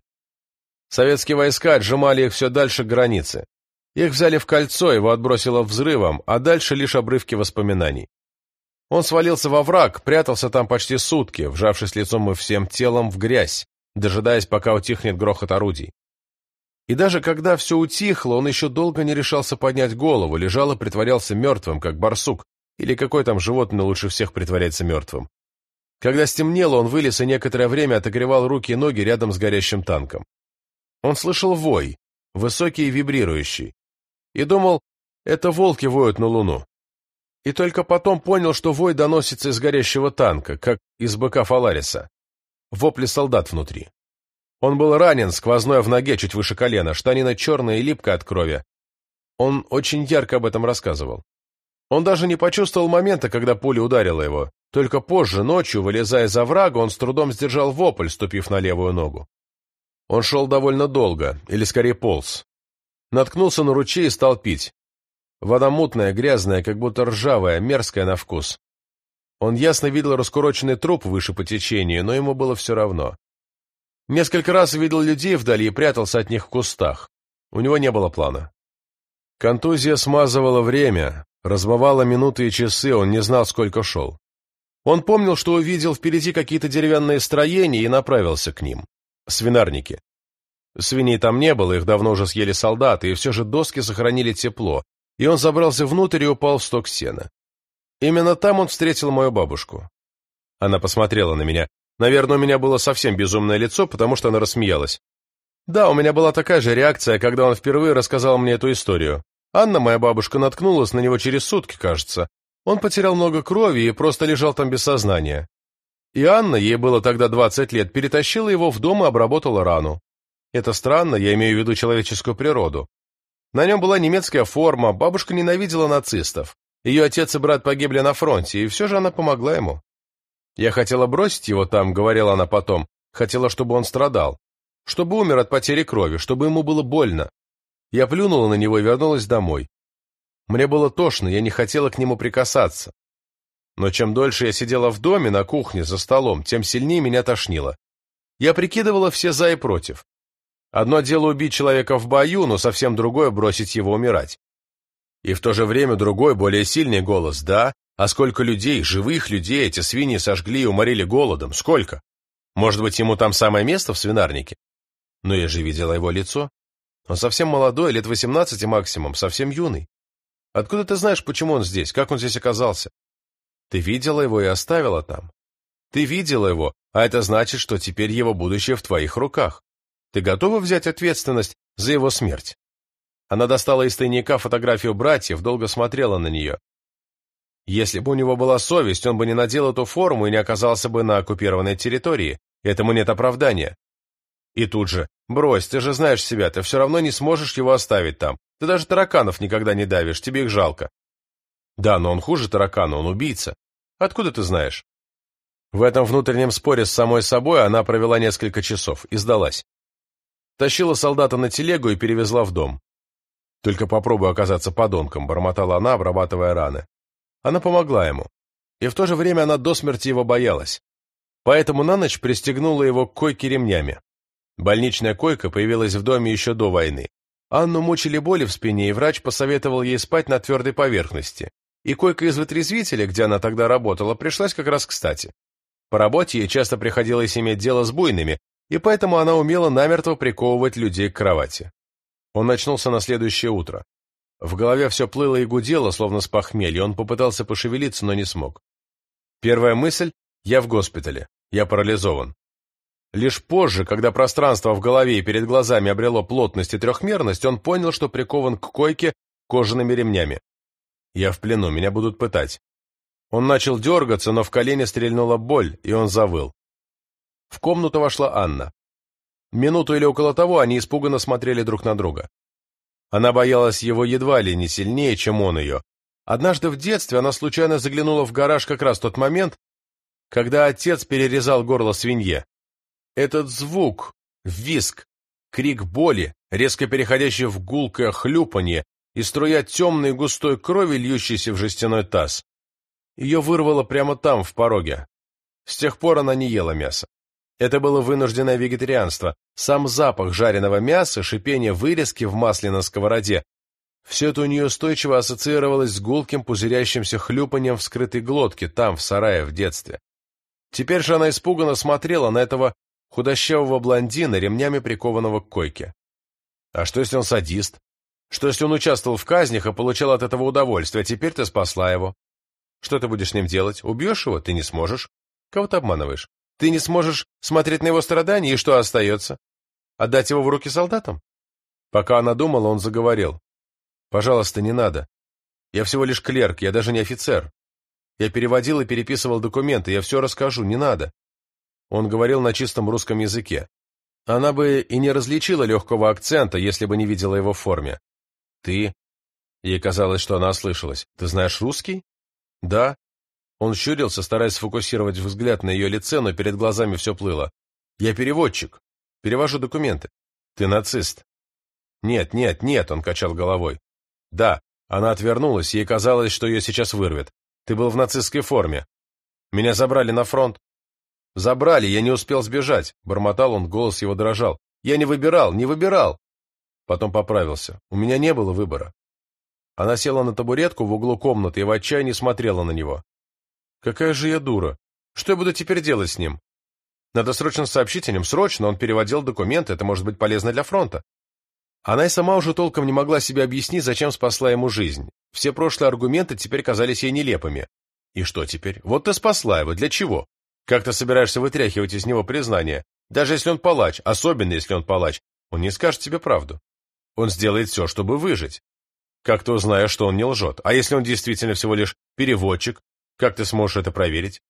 Советские войска отжимали их все дальше к границе. Их взяли в кольцо, его отбросило взрывом, а дальше лишь обрывки воспоминаний. Он свалился во враг, прятался там почти сутки, вжавшись лицом и всем телом в грязь, дожидаясь, пока утихнет грохот орудий. И даже когда все утихло, он еще долго не решался поднять голову, лежал и притворялся мертвым, как барсук, или какой там животное лучше всех притворяется мертвым. Когда стемнело, он вылез и некоторое время отогревал руки и ноги рядом с горящим танком. Он слышал вой, высокий и вибрирующий, и думал, это волки воют на луну. И только потом понял, что вой доносится из горящего танка, как из быка Фалариса. Вопли солдат внутри. Он был ранен, сквозное в ноге чуть выше колена, штанина черная и липкая от крови. Он очень ярко об этом рассказывал. Он даже не почувствовал момента, когда пуля ударила его. Только позже, ночью, вылезая из врага, он с трудом сдержал вопль, ступив на левую ногу. Он шел довольно долго, или скорее полз. Наткнулся на ручей и стал пить. Вода мутная, грязная, как будто ржавая, мерзкая на вкус. Он ясно видел раскуроченный труп выше по течению, но ему было все равно. Несколько раз видел людей вдали и прятался от них в кустах. У него не было плана. Контузия смазывала время, размывала минуты и часы, он не знал, сколько шел. Он помнил, что увидел впереди какие-то деревянные строения и направился к ним. Свинарники. Свиней там не было, их давно уже съели солдаты, и все же доски сохранили тепло, и он забрался внутрь и упал в сток сена. Именно там он встретил мою бабушку. Она посмотрела на меня. Наверное, у меня было совсем безумное лицо, потому что она рассмеялась. Да, у меня была такая же реакция, когда он впервые рассказал мне эту историю. Анна, моя бабушка, наткнулась на него через сутки, кажется. Он потерял много крови и просто лежал там без сознания. И Анна, ей было тогда 20 лет, перетащила его в дом и обработала рану. Это странно, я имею в виду человеческую природу. На нем была немецкая форма, бабушка ненавидела нацистов. Ее отец и брат погибли на фронте, и все же она помогла ему. Я хотела бросить его там, говорила она потом, хотела, чтобы он страдал, чтобы умер от потери крови, чтобы ему было больно. Я плюнула на него и вернулась домой. Мне было тошно, я не хотела к нему прикасаться. Но чем дольше я сидела в доме, на кухне, за столом, тем сильнее меня тошнило. Я прикидывала все за и против. Одно дело убить человека в бою, но совсем другое бросить его умирать. И в то же время другой, более сильный голос, да, а сколько людей, живых людей эти свиньи сожгли и уморили голодом, сколько? Может быть, ему там самое место в свинарнике? Но я же видела его лицо. Он совсем молодой, лет 18 максимум, совсем юный. Откуда ты знаешь, почему он здесь, как он здесь оказался? Ты видела его и оставила там. Ты видела его, а это значит, что теперь его будущее в твоих руках. Ты готова взять ответственность за его смерть?» Она достала из тайника фотографию братьев, долго смотрела на нее. Если бы у него была совесть, он бы не надел эту форму и не оказался бы на оккупированной территории. Этому нет оправдания. И тут же, брось, ты же знаешь себя, ты все равно не сможешь его оставить там. Ты даже тараканов никогда не давишь, тебе их жалко. Да, но он хуже таракана, он убийца. Откуда ты знаешь? В этом внутреннем споре с самой собой она провела несколько часов и сдалась. Тащила солдата на телегу и перевезла в дом. Только попробуй оказаться подонком, бормотала она, обрабатывая раны. Она помогла ему. И в то же время она до смерти его боялась. Поэтому на ночь пристегнула его к койке ремнями. Больничная койка появилась в доме еще до войны. Анну мучили боли в спине, и врач посоветовал ей спать на твердой поверхности. И койка из вытрезвителя, где она тогда работала, пришлась как раз кстати. По работе ей часто приходилось иметь дело с буйными, и поэтому она умела намертво приковывать людей к кровати. Он очнулся на следующее утро. В голове все плыло и гудело, словно с похмелья, он попытался пошевелиться, но не смог. Первая мысль — я в госпитале, я парализован. Лишь позже, когда пространство в голове и перед глазами обрело плотность и трехмерность, он понял, что прикован к койке кожаными ремнями. Я в плену, меня будут пытать. Он начал дергаться, но в колене стрельнула боль, и он завыл. В комнату вошла Анна. Минуту или около того они испуганно смотрели друг на друга. Она боялась его едва ли не сильнее, чем он ее. Однажды в детстве она случайно заглянула в гараж как раз в тот момент, когда отец перерезал горло свинье. Этот звук, виск, крик боли, резко переходящий в гулкое хлюпанье и струя темной густой крови, льющейся в жестяной таз. Ее вырвало прямо там, в пороге. С тех пор она не ела мясо. Это было вынужденное вегетарианство. Сам запах жареного мяса, шипение вырезки в масле на сковороде — все это у нее устойчиво ассоциировалось с гулким пузырящимся хлюпанием скрытой глотке, там, в сарае, в детстве. Теперь же она испуганно смотрела на этого худощавого блондина, ремнями прикованного к койке. А что, если он садист? Что, если он участвовал в казнях и получал от этого удовольствие, а теперь ты спасла его? Что ты будешь с ним делать? Убьешь его? Ты не сможешь. Кого ты обманываешь? Ты не сможешь смотреть на его страдания, и что остается? Отдать его в руки солдатам? Пока она думала, он заговорил. «Пожалуйста, не надо. Я всего лишь клерк, я даже не офицер. Я переводил и переписывал документы, я все расскажу, не надо». Он говорил на чистом русском языке. Она бы и не различила легкого акцента, если бы не видела его в форме. «Ты?» Ей казалось, что она ослышалась. «Ты знаешь русский?» «Да». Он щурился, стараясь сфокусировать взгляд на ее лице, но перед глазами все плыло. «Я переводчик. Перевожу документы. Ты нацист». «Нет, нет, нет», — он качал головой. «Да». Она отвернулась, ей казалось, что ее сейчас вырвет. «Ты был в нацистской форме. Меня забрали на фронт». «Забрали, я не успел сбежать», — бормотал он, голос его дрожал. «Я не выбирал, не выбирал». Потом поправился. «У меня не было выбора». Она села на табуретку в углу комнаты и в отчаянии смотрела на него. Какая же я дура. Что я буду теперь делать с ним? Надо срочно сообщить о нем, срочно, он переводил документы, это может быть полезно для фронта. Она и сама уже толком не могла себе объяснить, зачем спасла ему жизнь. Все прошлые аргументы теперь казались ей нелепыми. И что теперь? Вот ты спасла его, для чего? Как ты собираешься вытряхивать из него признание? Даже если он палач, особенно если он палач, он не скажет тебе правду. Он сделает все, чтобы выжить. Как ты узнаешь, что он не лжет? А если он действительно всего лишь переводчик, как ты сможешь это проверить?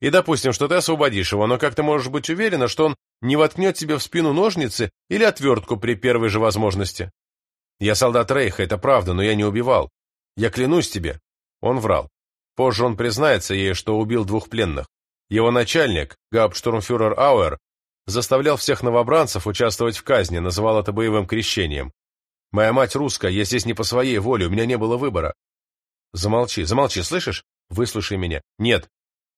И допустим, что ты освободишь его, но как ты можешь быть уверена, что он не воткнет тебе в спину ножницы или отвертку при первой же возможности? Я солдат Рейха, это правда, но я не убивал. Я клянусь тебе. Он врал. Позже он признается ей, что убил двух пленных. Его начальник, гауптштурмфюрер Ауэр, заставлял всех новобранцев участвовать в казни, называл это боевым крещением. Моя мать русская, я здесь не по своей воле, у меня не было выбора. Замолчи, замолчи, слышишь? Выслушай меня. Нет.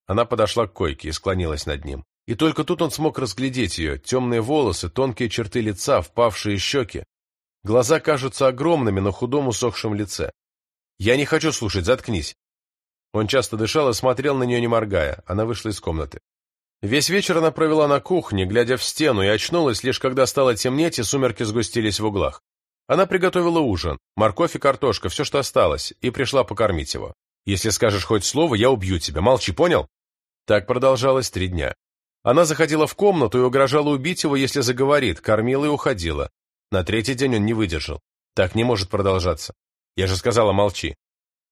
Она подошла к койке и склонилась над ним. И только тут он смог разглядеть ее. Темные волосы, тонкие черты лица, впавшие щеки. Глаза кажутся огромными на худом усохшем лице. «Я не хочу слушать, заткнись!» Он часто дышал и смотрел на нее, не моргая. Она вышла из комнаты. Весь вечер она провела на кухне, глядя в стену, и очнулась лишь когда стало темнеть, и сумерки сгустились в углах. Она приготовила ужин, морковь и картошка, все, что осталось, и пришла покормить его. «Если скажешь хоть слово, я убью тебя. Молчи, понял?» Так продолжалось три дня. Она заходила в комнату и угрожала убить его, если заговорит, кормила и уходила. На третий день он не выдержал. Так не может продолжаться. Я же сказала, молчи.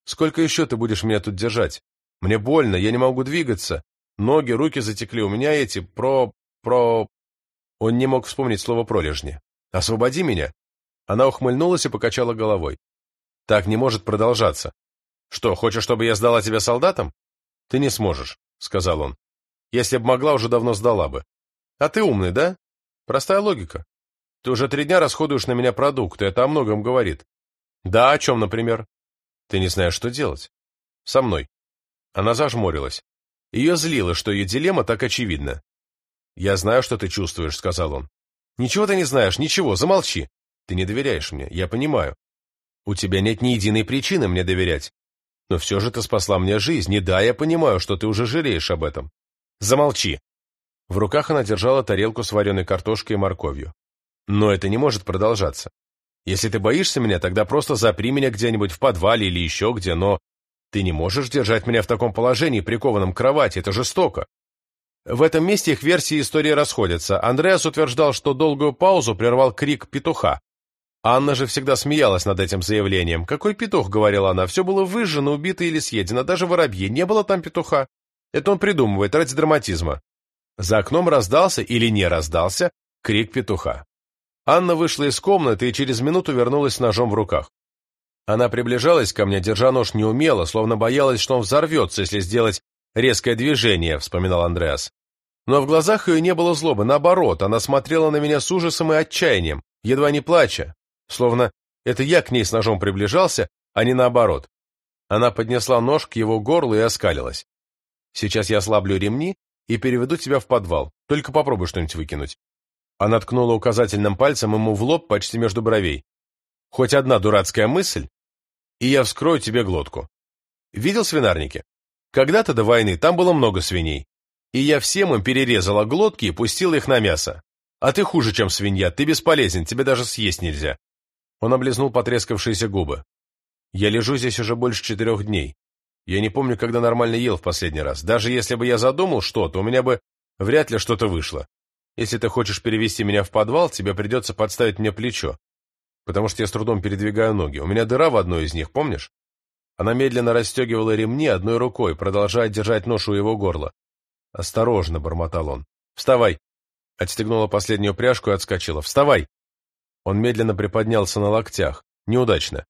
Сколько еще ты будешь меня тут держать? Мне больно, я не могу двигаться. Ноги, руки затекли, у меня эти про... про... Он не мог вспомнить слово пролежни. «Освободи меня!» Она ухмыльнулась и покачала головой. «Так не может продолжаться. Что, хочешь, чтобы я сдала тебя солдатам?» «Ты не сможешь», — сказал он. «Если б могла, уже давно сдала бы. А ты умный, да? Простая логика. Ты уже три дня расходуешь на меня продукты, это о многом говорит. Да, о чем, например? Ты не знаешь, что делать. Со мной. Она зажмурилась. Ее злило, что ее дилемма так очевидна. «Я знаю, что ты чувствуешь», — сказал он. «Ничего ты не знаешь, ничего, замолчи. Ты не доверяешь мне, я понимаю. У тебя нет ни единой причины мне доверять. Но все же ты спасла мне жизнь, и да, я понимаю, что ты уже жалеешь об этом. Замолчи!» В руках она держала тарелку с вареной картошкой и морковью. «Но это не может продолжаться. Если ты боишься меня, тогда просто запри меня где-нибудь в подвале или еще где, но ты не можешь держать меня в таком положении, прикованном к кровати, это жестоко. В этом месте их версии истории расходятся. Андреас утверждал, что долгую паузу прервал крик петуха. Анна же всегда смеялась над этим заявлением. «Какой петух?» — говорила она. «Все было выжжено, убито или съедено. Даже воробьи. Не было там петуха. Это он придумывает ради драматизма». За окном раздался или не раздался крик петуха. Анна вышла из комнаты и через минуту вернулась с ножом в руках. Она приближалась ко мне, держа нож неумело, словно боялась, что он взорвется, если сделать резкое движение, вспоминал Андреас. Но в глазах ее не было злобы, наоборот, она смотрела на меня с ужасом и отчаянием, едва не плача, словно это я к ней с ножом приближался, а не наоборот. Она поднесла нож к его горлу и оскалилась. «Сейчас я ослаблю ремни и переведу тебя в подвал, только попробуй что-нибудь выкинуть». Она ткнула указательным пальцем ему в лоб почти между бровей. «Хоть одна дурацкая мысль, и я вскрою тебе глотку. Видел свинарники? Когда-то до войны там было много свиней, и я всем им перерезала глотки и пустила их на мясо. А ты хуже, чем свинья, ты бесполезен, тебе даже съесть нельзя». Он облизнул потрескавшиеся губы. «Я лежу здесь уже больше четырех дней. Я не помню, когда нормально ел в последний раз. Даже если бы я задумал что-то, у меня бы вряд ли что-то вышло. Если ты хочешь перевести меня в подвал, тебе придется подставить мне плечо. Потому что я с трудом передвигаю ноги. У меня дыра в одной из них, помнишь? Она медленно расстегивала ремни одной рукой, продолжая держать нож у его горла. «Осторожно», — бормотал он. «Вставай!» Отстегнула последнюю пряжку и отскочила. «Вставай!» Он медленно приподнялся на локтях. Неудачно.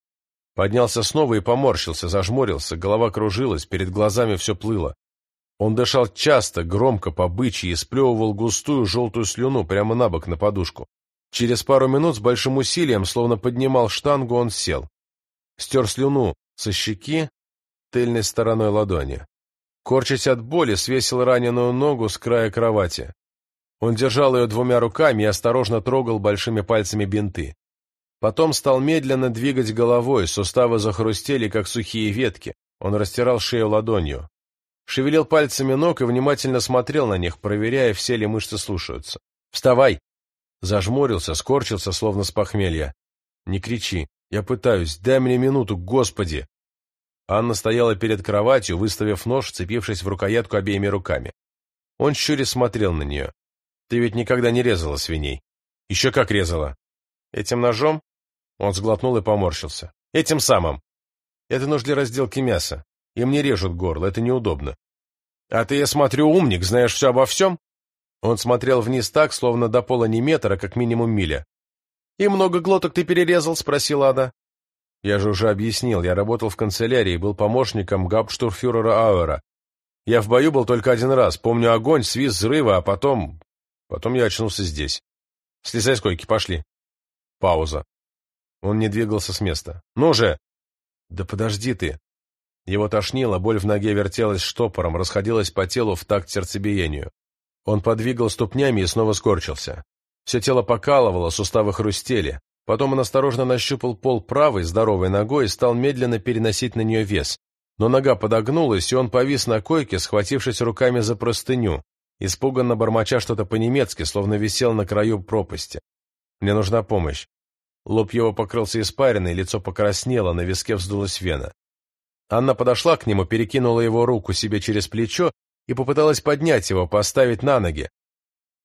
Поднялся снова и поморщился, зажмурился, голова кружилась, перед глазами все плыло. Он дышал часто, громко, по бычьи и сплевывал густую желтую слюну прямо на бок на подушку. Через пару минут с большим усилием, словно поднимал штангу, он сел. Стер слюну со щеки тыльной стороной ладони. Корчась от боли, свесил раненую ногу с края кровати. Он держал ее двумя руками и осторожно трогал большими пальцами бинты. Потом стал медленно двигать головой, суставы захрустели, как сухие ветки. Он растирал шею ладонью шевелил пальцами ног и внимательно смотрел на них, проверяя, все ли мышцы слушаются. «Вставай!» Зажмурился, скорчился, словно с похмелья. «Не кричи. Я пытаюсь. Дай мне минуту, Господи!» Анна стояла перед кроватью, выставив нож, вцепившись в рукоятку обеими руками. Он щуря смотрел на нее. «Ты ведь никогда не резала свиней?» «Еще как резала!» «Этим ножом?» Он сглотнул и поморщился. «Этим самым!» «Это нож для разделки мяса. И мне режут горло, это неудобно. А ты, я смотрю, умник, знаешь все обо всем? Он смотрел вниз так, словно до пола не метра, как минимум миля. «И много глоток ты перерезал?» — спросила она. «Я же уже объяснил, я работал в канцелярии, был помощником гауптштурфюрера Ауэра. Я в бою был только один раз, помню огонь, свист взрыва, а потом... Потом я очнулся здесь. Слезай с койки, пошли». Пауза. Он не двигался с места. «Ну же!» «Да подожди ты!» Его тошнило, боль в ноге вертелась штопором, расходилась по телу в такт сердцебиению. Он подвигал ступнями и снова скорчился. Все тело покалывало, суставы хрустели. Потом он осторожно нащупал пол правой, здоровой ногой и стал медленно переносить на нее вес. Но нога подогнулась, и он повис на койке, схватившись руками за простыню. Испуганно бормоча что-то по-немецки, словно висел на краю пропасти. «Мне нужна помощь». Лоб его покрылся испариной, лицо покраснело, на виске вздулась вена. Анна подошла к нему, перекинула его руку себе через плечо и попыталась поднять его, поставить на ноги.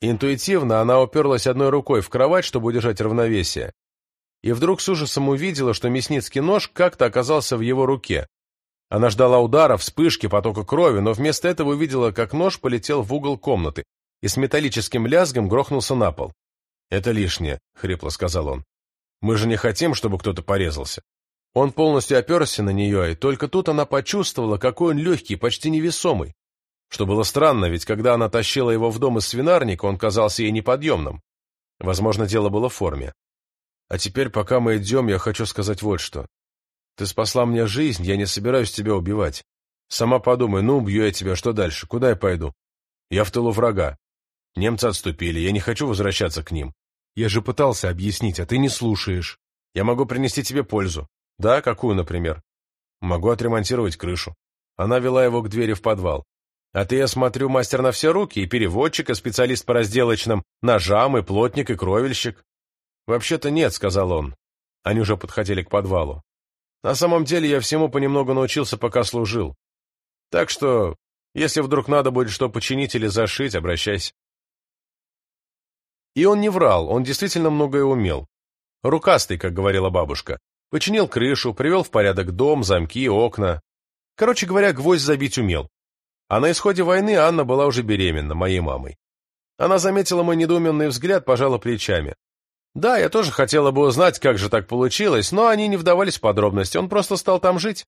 Интуитивно она уперлась одной рукой в кровать, чтобы удержать равновесие. И вдруг с ужасом увидела, что мясницкий нож как-то оказался в его руке. Она ждала удара, вспышки, потока крови, но вместо этого увидела, как нож полетел в угол комнаты и с металлическим лязгом грохнулся на пол. «Это лишнее», — хрипло сказал он. «Мы же не хотим, чтобы кто-то порезался». Он полностью оперся на нее, и только тут она почувствовала, какой он легкий, почти невесомый. Что было странно, ведь когда она тащила его в дом из свинарника, он казался ей неподъемным. Возможно, дело было в форме. А теперь, пока мы идем, я хочу сказать вот что. Ты спасла мне жизнь, я не собираюсь тебя убивать. Сама подумай, ну, убью я тебя, что дальше? Куда я пойду? Я в тылу врага. Немцы отступили, я не хочу возвращаться к ним. Я же пытался объяснить, а ты не слушаешь. Я могу принести тебе пользу. Да, какую, например? Могу отремонтировать крышу. Она вела его к двери в подвал. А ты, я смотрю, мастер на все руки, и переводчик, и специалист по разделочным, ножам, и плотник, и кровельщик. Вообще-то нет, сказал он. Они уже подходили к подвалу. На самом деле я всему понемногу научился, пока служил. Так что, если вдруг надо будет что починить или зашить, обращайся. И он не врал, он действительно многое умел. Рукастый, как говорила бабушка. Починил крышу, привел в порядок дом, замки, окна. Короче говоря, гвоздь забить умел. А на исходе войны Анна была уже беременна, моей мамой. Она заметила мой недоуменный взгляд, пожала плечами. Да, я тоже хотела бы узнать, как же так получилось, но они не вдавались в подробности, он просто стал там жить.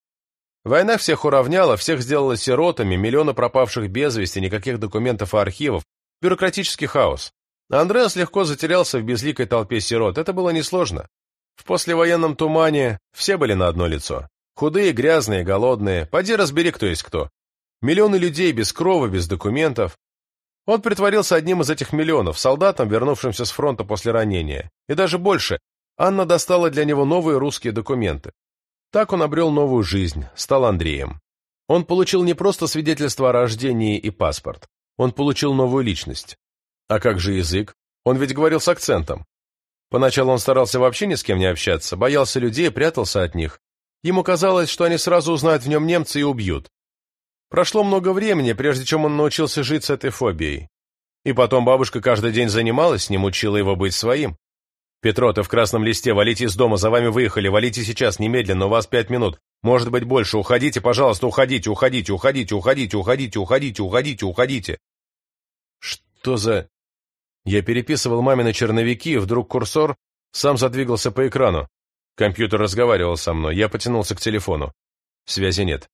Война всех уравняла, всех сделала сиротами, миллионы пропавших без вести, никаких документов и архивов, бюрократический хаос. Андреас легко затерялся в безликой толпе сирот, это было несложно. В послевоенном тумане все были на одно лицо. Худые, грязные, голодные, поди разбери, кто есть кто. Миллионы людей без крова, без документов. Он притворился одним из этих миллионов, солдатом, вернувшимся с фронта после ранения. И даже больше, Анна достала для него новые русские документы. Так он обрел новую жизнь, стал Андреем. Он получил не просто свидетельство о рождении и паспорт. Он получил новую личность. А как же язык? Он ведь говорил с акцентом. Поначалу он старался вообще ни с кем не общаться, боялся людей, прятался от них. Ему казалось, что они сразу узнают в нем немца и убьют. Прошло много времени, прежде чем он научился жить с этой фобией. И потом бабушка каждый день занималась с ним, учила его быть своим. «Петро, ты в красном листе, валите из дома, за вами выехали, валите сейчас, немедленно, у вас пять минут. Может быть, больше, уходите, пожалуйста, уходите, уходите, уходите, уходите, уходите, уходите, уходите, уходите». Что за... Я переписывал мамины черновики, и вдруг курсор сам задвигался по экрану. Компьютер разговаривал со мной, я потянулся к телефону. Связи нет.